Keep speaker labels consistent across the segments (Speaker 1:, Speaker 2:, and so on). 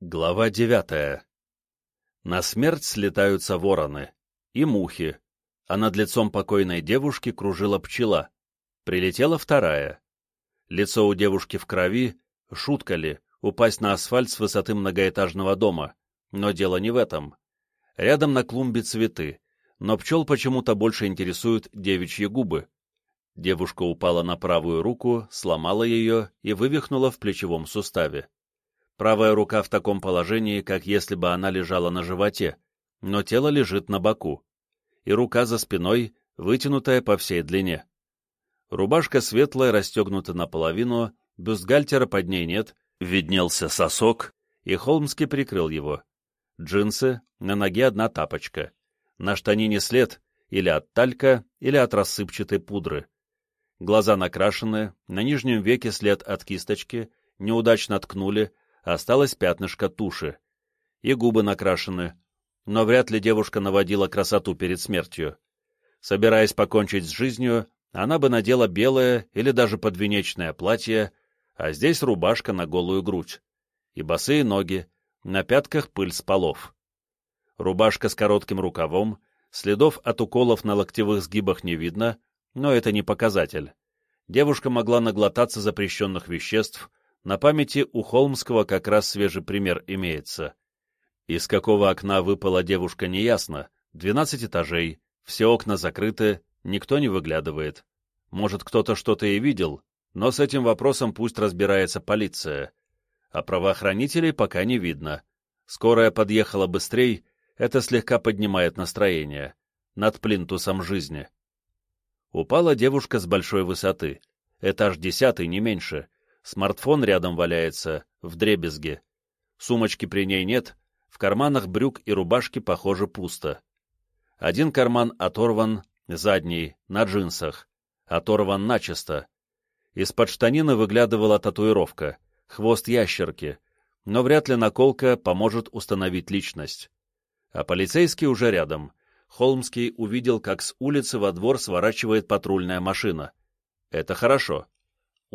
Speaker 1: Глава девятая. На смерть слетаются вороны и мухи, а над лицом покойной девушки кружила пчела. Прилетела вторая. Лицо у девушки в крови, шутка ли, упасть на асфальт с высоты многоэтажного дома, но дело не в этом. Рядом на клумбе цветы, но пчел почему-то больше интересуют девичьи губы. Девушка упала на правую руку, сломала ее и вывихнула в плечевом суставе. Правая рука в таком положении, как если бы она лежала на животе, но тело лежит на боку. И рука за спиной, вытянутая по всей длине. Рубашка светлая, расстегнута наполовину, бюстгальтера под ней нет, виднелся сосок, и Холмский прикрыл его. Джинсы, на ноге одна тапочка. На штанине след или от талька, или от рассыпчатой пудры. Глаза накрашены, на нижнем веке след от кисточки, неудачно ткнули, осталось пятнышко туши. И губы накрашены. Но вряд ли девушка наводила красоту перед смертью. Собираясь покончить с жизнью, она бы надела белое или даже подвенечное платье, а здесь рубашка на голую грудь. И босые ноги, на пятках пыль с полов. Рубашка с коротким рукавом, следов от уколов на локтевых сгибах не видно, но это не показатель. Девушка могла наглотаться запрещенных веществ, на памяти у Холмского как раз свежий пример имеется. Из какого окна выпала девушка неясно, двенадцать этажей, все окна закрыты, никто не выглядывает. Может, кто-то что-то и видел, но с этим вопросом пусть разбирается полиция. А правоохранителей пока не видно. Скорая подъехала быстрей, это слегка поднимает настроение. Над плинтусом жизни. Упала девушка с большой высоты. Этаж десятый, не меньше. Смартфон рядом валяется, в дребезге. Сумочки при ней нет, в карманах брюк и рубашки, похоже, пусто. Один карман оторван, задний, на джинсах. Оторван начисто. Из-под штанины выглядывала татуировка, хвост ящерки, но вряд ли наколка поможет установить личность. А полицейский уже рядом. Холмский увидел, как с улицы во двор сворачивает патрульная машина. Это хорошо.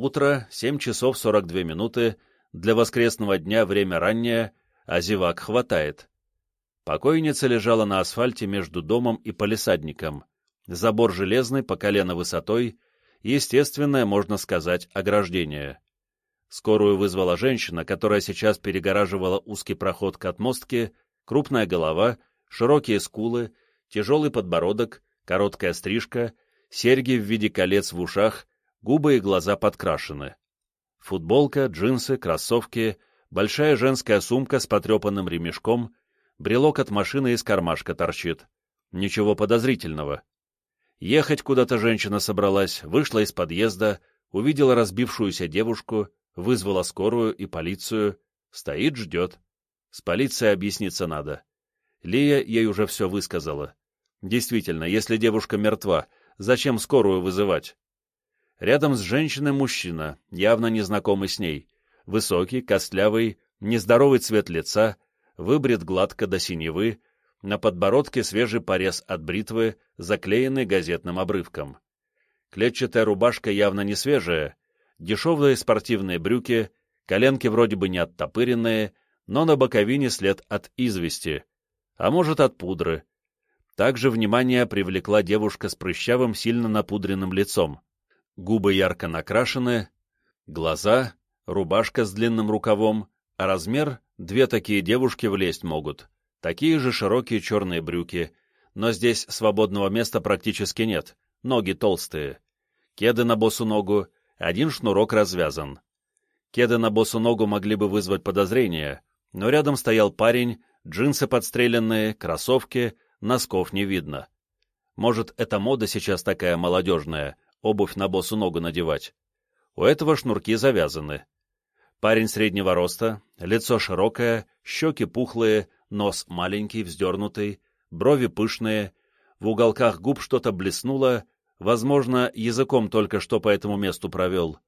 Speaker 1: Утро, 7 часов 42 минуты, для воскресного дня время раннее, а зевак хватает. Покойница лежала на асфальте между домом и палисадником. Забор железный, по колено высотой, естественное, можно сказать, ограждение. Скорую вызвала женщина, которая сейчас перегораживала узкий проход к отмостке, крупная голова, широкие скулы, тяжелый подбородок, короткая стрижка, серьги в виде колец в ушах, губы и глаза подкрашены. Футболка, джинсы, кроссовки, большая женская сумка с потрепанным ремешком, брелок от машины из кармашка торчит. Ничего подозрительного. Ехать куда-то женщина собралась, вышла из подъезда, увидела разбившуюся девушку, вызвала скорую и полицию, стоит, ждет. С полицией объясниться надо. Лия ей уже все высказала. Действительно, если девушка мертва, зачем скорую вызывать? Рядом с женщиной мужчина, явно незнакомый с ней. Высокий, костлявый, нездоровый цвет лица, выбрит гладко до синевы, на подбородке свежий порез от бритвы, заклеенный газетным обрывком. Клетчатая рубашка явно не свежая, дешевые спортивные брюки, коленки вроде бы не оттопыренные, но на боковине след от извести, а может от пудры. Также внимание привлекла девушка с прыщавым, сильно напудренным лицом губы ярко накрашены, глаза, рубашка с длинным рукавом, а размер две такие девушки влезть могут, такие же широкие черные брюки, но здесь свободного места практически нет, ноги толстые. Кеды на босу ногу, один шнурок развязан. Кеды на босу ногу могли бы вызвать подозрения, но рядом стоял парень, джинсы подстреленные, кроссовки, носков не видно. Может, эта мода сейчас такая молодежная, обувь на босу ногу надевать. У этого шнурки завязаны. Парень среднего роста, лицо широкое, щеки пухлые, нос маленький, вздернутый, брови пышные, в уголках губ что-то блеснуло, возможно, языком только что по этому месту провел.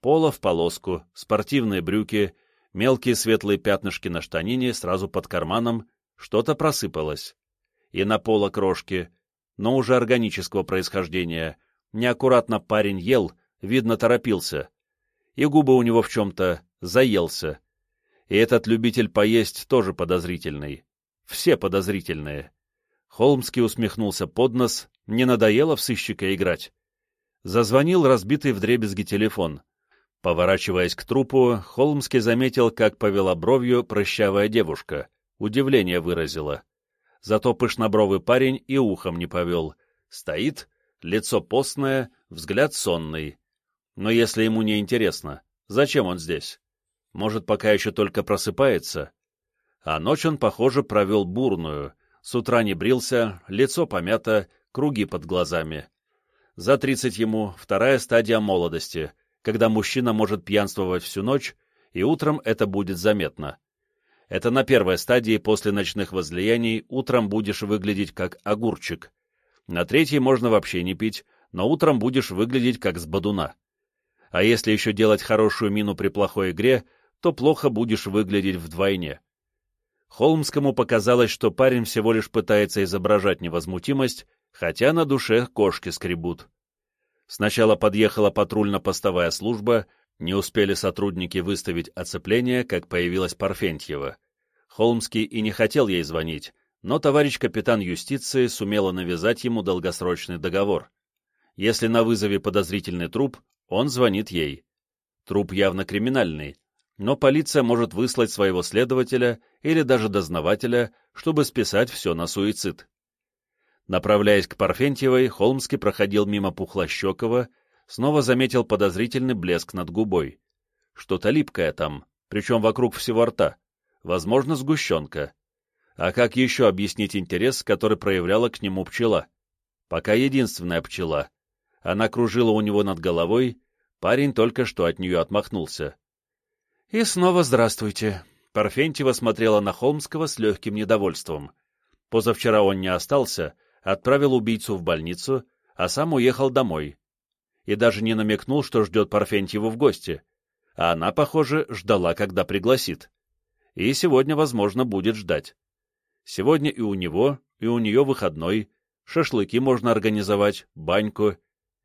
Speaker 1: Поло в полоску, спортивные брюки, мелкие светлые пятнышки на штанине сразу под карманом, что-то просыпалось. И на поло крошки, но уже органического происхождения, Неаккуратно парень ел, видно, торопился. И губы у него в чем-то заелся. И этот любитель поесть тоже подозрительный. Все подозрительные. Холмский усмехнулся под нос, не надоело в сыщика играть. Зазвонил разбитый вдребезги телефон. Поворачиваясь к трупу, Холмский заметил, как повела бровью прыщавая девушка. Удивление выразила. Зато пышнобровый парень и ухом не повел. Стоит, лицо постное, взгляд сонный. Но если ему не интересно, зачем он здесь? Может, пока еще только просыпается? А ночь он, похоже, провел бурную. С утра не брился, лицо помято, круги под глазами. За тридцать ему вторая стадия молодости, когда мужчина может пьянствовать всю ночь, и утром это будет заметно. Это на первой стадии после ночных возлияний утром будешь выглядеть как огурчик. На третьей можно вообще не пить, но утром будешь выглядеть как с бодуна. А если еще делать хорошую мину при плохой игре, то плохо будешь выглядеть вдвойне. Холмскому показалось, что парень всего лишь пытается изображать невозмутимость, хотя на душе кошки скребут. Сначала подъехала патрульно-постовая служба, не успели сотрудники выставить оцепление, как появилась Парфентьева. Холмский и не хотел ей звонить, но товарищ капитан юстиции сумела навязать ему долгосрочный договор. Если на вызове подозрительный труп, он звонит ей. Труп явно криминальный, но полиция может выслать своего следователя или даже дознавателя, чтобы списать все на суицид. Направляясь к Парфентьевой, Холмский проходил мимо Пухлощекова, снова заметил подозрительный блеск над губой. Что-то липкое там, причем вокруг всего рта. Возможно, сгущенка. А как еще объяснить интерес, который проявляла к нему пчела? Пока единственная пчела. Она кружила у него над головой, парень только что от нее отмахнулся. И снова здравствуйте. Парфентьева смотрела на Холмского с легким недовольством. Позавчера он не остался, отправил убийцу в больницу, а сам уехал домой. И даже не намекнул, что ждет Парфентьеву в гости. А она, похоже, ждала, когда пригласит. И сегодня, возможно, будет ждать. Сегодня и у него, и у нее выходной, шашлыки можно организовать, баньку.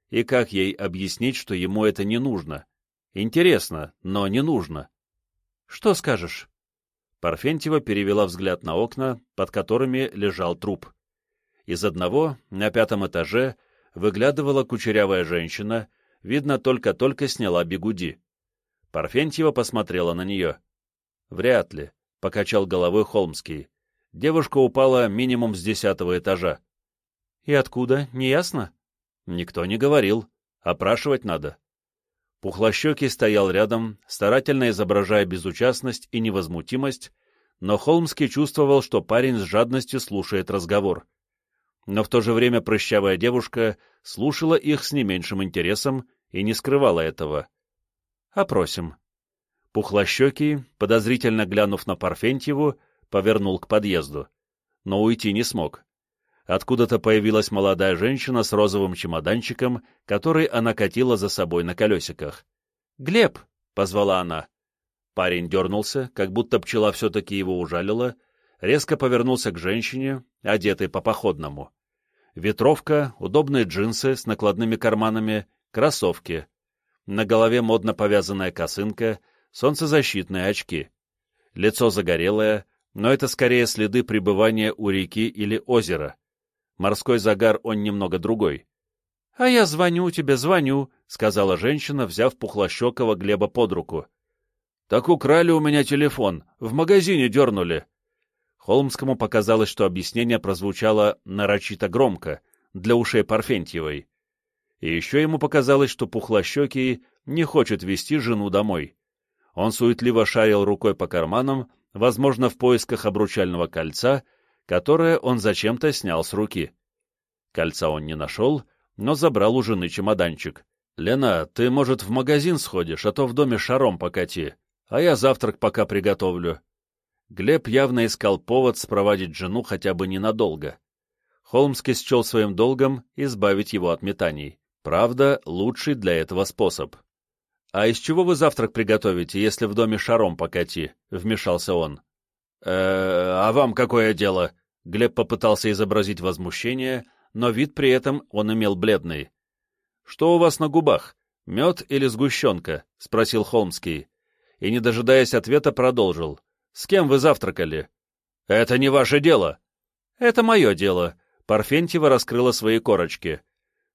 Speaker 1: И как ей объяснить, что ему это не нужно? Интересно, но не нужно. Что скажешь? Парфентьева перевела взгляд на окна, под которыми лежал труп. Из одного, на пятом этаже, выглядывала кучерявая женщина, видно, только-только сняла бегуди. Парфентьева посмотрела на нее. «Вряд ли», — покачал головой Холмский. Девушка упала минимум с десятого этажа. «И откуда, не ясно?» «Никто не говорил. Опрашивать надо». Пухлощекий стоял рядом, старательно изображая безучастность и невозмутимость, но Холмский чувствовал, что парень с жадностью слушает разговор но в то же время прыщавая девушка слушала их с не меньшим интересом и не скрывала этого. «Опросим». Пухлощекий, подозрительно глянув на Парфентьеву, повернул к подъезду, но уйти не смог. Откуда-то появилась молодая женщина с розовым чемоданчиком, который она катила за собой на колесиках. «Глеб!» — позвала она. Парень дернулся, как будто пчела все-таки его ужалила, резко повернулся к женщине, одетой по походному ветровка, удобные джинсы с накладными карманами, кроссовки. На голове модно повязанная косынка, солнцезащитные очки. Лицо загорелое, но это скорее следы пребывания у реки или озера. Морской загар он немного другой. — А я звоню тебе, звоню, — сказала женщина, взяв Пухлощекова Глеба под руку. — Так украли у меня телефон, в магазине дернули. Холмскому показалось, что объяснение прозвучало нарочито громко, для ушей Парфентьевой. И еще ему показалось, что Пухлощекий не хочет вести жену домой. Он суетливо шарил рукой по карманам, возможно, в поисках обручального кольца, которое он зачем-то снял с руки. Кольца он не нашел, но забрал у жены чемоданчик. «Лена, ты, может, в магазин сходишь, а то в доме шаром покати, а я завтрак пока приготовлю». Глеб явно искал повод спровадить жену хотя бы ненадолго. Холмский счел своим долгом избавить его от метаний. Правда, лучший для этого способ. «А из чего вы завтрак приготовите, если в доме шаром покати?» — вмешался он. э а вам какое дело?» Глеб попытался изобразить возмущение, но вид при этом он имел бледный. «Что у вас на губах? Мед или сгущенка?» — спросил Холмский. и, не дожидаясь ответа, продолжил. «С кем вы завтракали?» «Это не ваше дело!» «Это мое дело», — Парфентьева раскрыла свои корочки.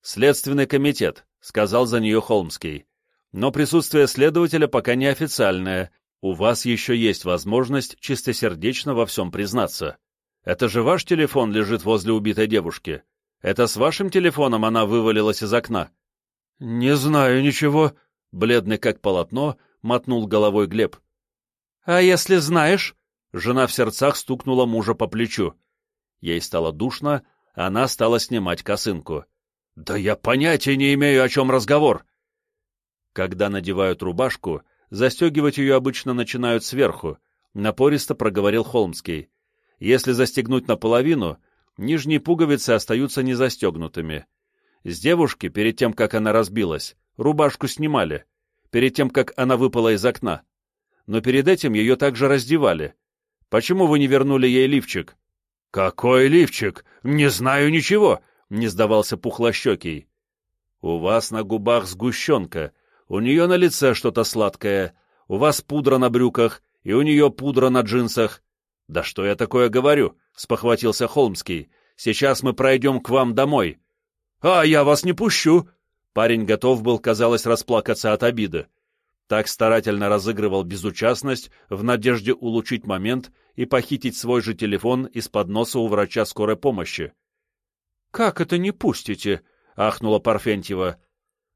Speaker 1: «Следственный комитет», — сказал за нее Холмский. «Но присутствие следователя пока неофициальное. У вас еще есть возможность чистосердечно во всем признаться. Это же ваш телефон лежит возле убитой девушки. Это с вашим телефоном она вывалилась из окна?» «Не знаю ничего», — бледный как полотно, мотнул головой Глеб. «А если знаешь?» — жена в сердцах стукнула мужа по плечу. Ей стало душно, она стала снимать косынку. «Да я понятия не имею, о чем разговор!» Когда надевают рубашку, застегивать ее обычно начинают сверху, напористо проговорил Холмский. Если застегнуть наполовину, нижние пуговицы остаются незастегнутыми. С девушки, перед тем, как она разбилась, рубашку снимали, перед тем, как она выпала из окна. Но перед этим ее также раздевали. Почему вы не вернули ей лифчик? «Какой лифчик? Не знаю ничего!» — не сдавался пухлощекий. «У вас на губах сгущенка, у нее на лице что-то сладкое, у вас пудра на брюках, и у нее пудра на джинсах. Да что я такое говорю?» — спохватился Холмский. «Сейчас мы пройдем к вам домой». «А я вас не пущу!» Парень готов был, казалось, расплакаться от обиды. Так старательно разыгрывал безучастность в надежде улучшить момент и похитить свой же телефон из-под носа у врача скорой помощи. «Как это не пустите?» — ахнула Парфентьева.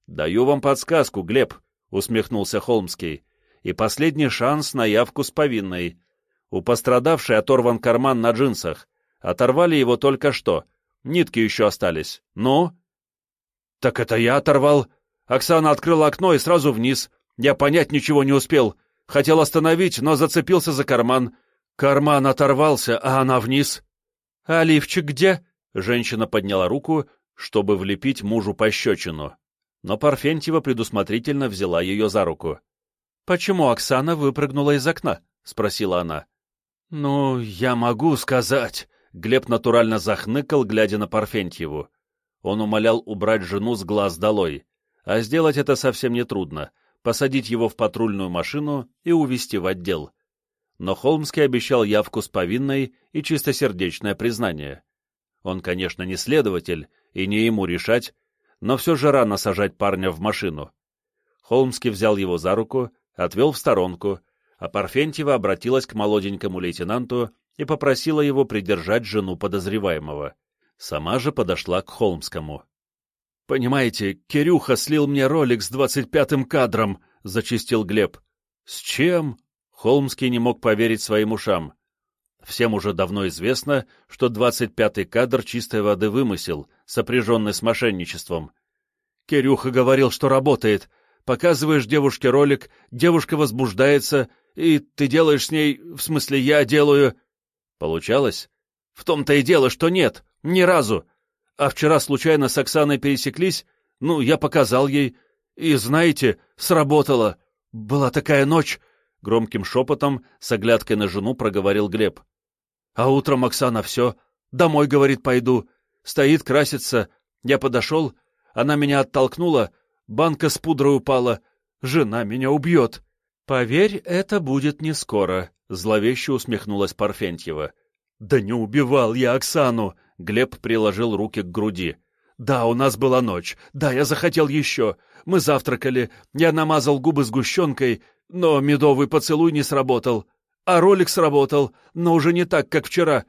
Speaker 1: «Даю вам подсказку, Глеб», — усмехнулся Холмский. «И последний шанс на явку с повинной. У пострадавшей оторван карман на джинсах. Оторвали его только что. Нитки еще остались. Ну?» «Так это я оторвал. Оксана открыла окно и сразу вниз. Я понять ничего не успел. Хотел остановить, но зацепился за карман. Карман оторвался, а она вниз. «А лифчик где?» Женщина подняла руку, чтобы влепить мужу пощечину. Но Парфентьева предусмотрительно взяла ее за руку. «Почему Оксана выпрыгнула из окна?» — спросила она. «Ну, я могу сказать...» Глеб натурально захныкал, глядя на Парфентьеву. Он умолял убрать жену с глаз долой. А сделать это совсем нетрудно — посадить его в патрульную машину и увезти в отдел но Холмский обещал явку с повинной и чистосердечное признание. Он, конечно, не следователь, и не ему решать, но все же рано сажать парня в машину. Холмский взял его за руку, отвел в сторонку, а Парфентьева обратилась к молоденькому лейтенанту и попросила его придержать жену подозреваемого. Сама же подошла к Холмскому. «Понимаете, Кирюха слил мне ролик с двадцать пятым кадром», — зачистил Глеб. «С чем?» Холмский не мог поверить своим ушам. Всем уже давно известно, что 25-й кадр чистой воды вымысел, сопряженный с мошенничеством. Кирюха говорил, что работает. Показываешь девушке ролик, девушка возбуждается, и ты делаешь с ней, в смысле, я делаю... Получалось? В том-то и дело, что нет, ни разу. А вчера случайно с Оксаной пересеклись, ну, я показал ей, и, знаете, сработало. Была такая ночь, — громким шепотом, с оглядкой на жену проговорил Глеб. «А утром Оксана все. Домой, говорит, пойду. Стоит, красится. Я подошел, она меня оттолкнула, банка с пудрой упала. Жена меня убьет». «Поверь, это будет не скоро», — зловеще усмехнулась Парфентьева. «Да не убивал я Оксану!» — Глеб приложил руки к груди. «Да, у нас была ночь. Да, я захотел еще. Мы завтракали. Я намазал губы сгущенкой, но медовый поцелуй не сработал. А ролик сработал, но уже не так, как вчера.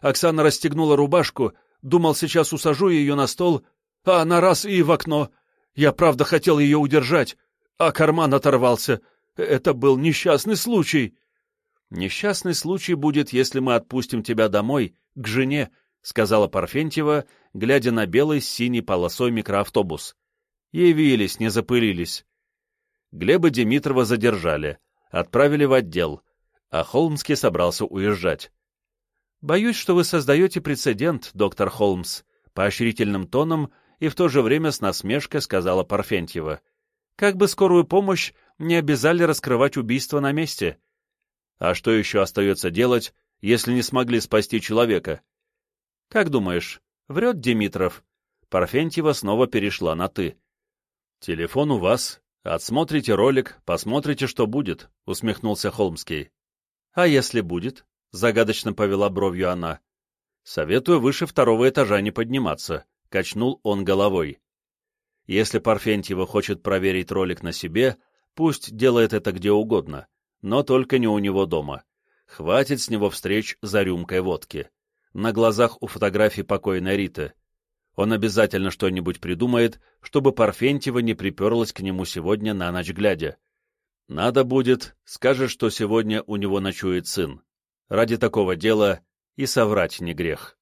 Speaker 1: Оксана расстегнула рубашку, думал, сейчас усажу ее на стол, а она раз и в окно. Я, правда, хотел ее удержать, а карман оторвался. Это был несчастный случай. Несчастный случай будет, если мы отпустим тебя домой, к жене, — сказала Парфентьева, глядя на белый с синей полосой микроавтобус. Явились, не запылились. Глеба Димитрова задержали, отправили в отдел, а Холмский собрался уезжать. «Боюсь, что вы создаете прецедент, доктор Холмс», — поощрительным тоном и в то же время с насмешкой сказала Парфентьева. «Как бы скорую помощь не обязали раскрывать убийство на месте. А что еще остается делать, если не смогли спасти человека? Как думаешь, врет Димитров?» Парфентьева снова перешла на «ты». «Телефон у вас, «Отсмотрите ролик, посмотрите, что будет», — усмехнулся Холмский. «А если будет?» — загадочно повела бровью она. «Советую выше второго этажа не подниматься», — качнул он головой. «Если Парфентьева хочет проверить ролик на себе, пусть делает это где угодно, но только не у него дома. Хватит с него встреч за рюмкой водки. На глазах у фотографий покойной Риты. Он обязательно что-нибудь придумает, чтобы Парфентьева не приперлась к нему сегодня на ночь глядя. Надо будет, скажет, что сегодня у него ночует сын. Ради такого дела и соврать не грех.